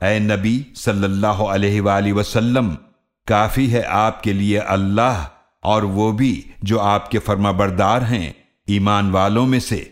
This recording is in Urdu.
اے نبی صلی اللہ علیہ وآلہ وسلم، کافی ہے آپ کے لیے اللہ اور وہ بھی جو آپ کے فرما بردار ہیں، ایمان والوں میں سے۔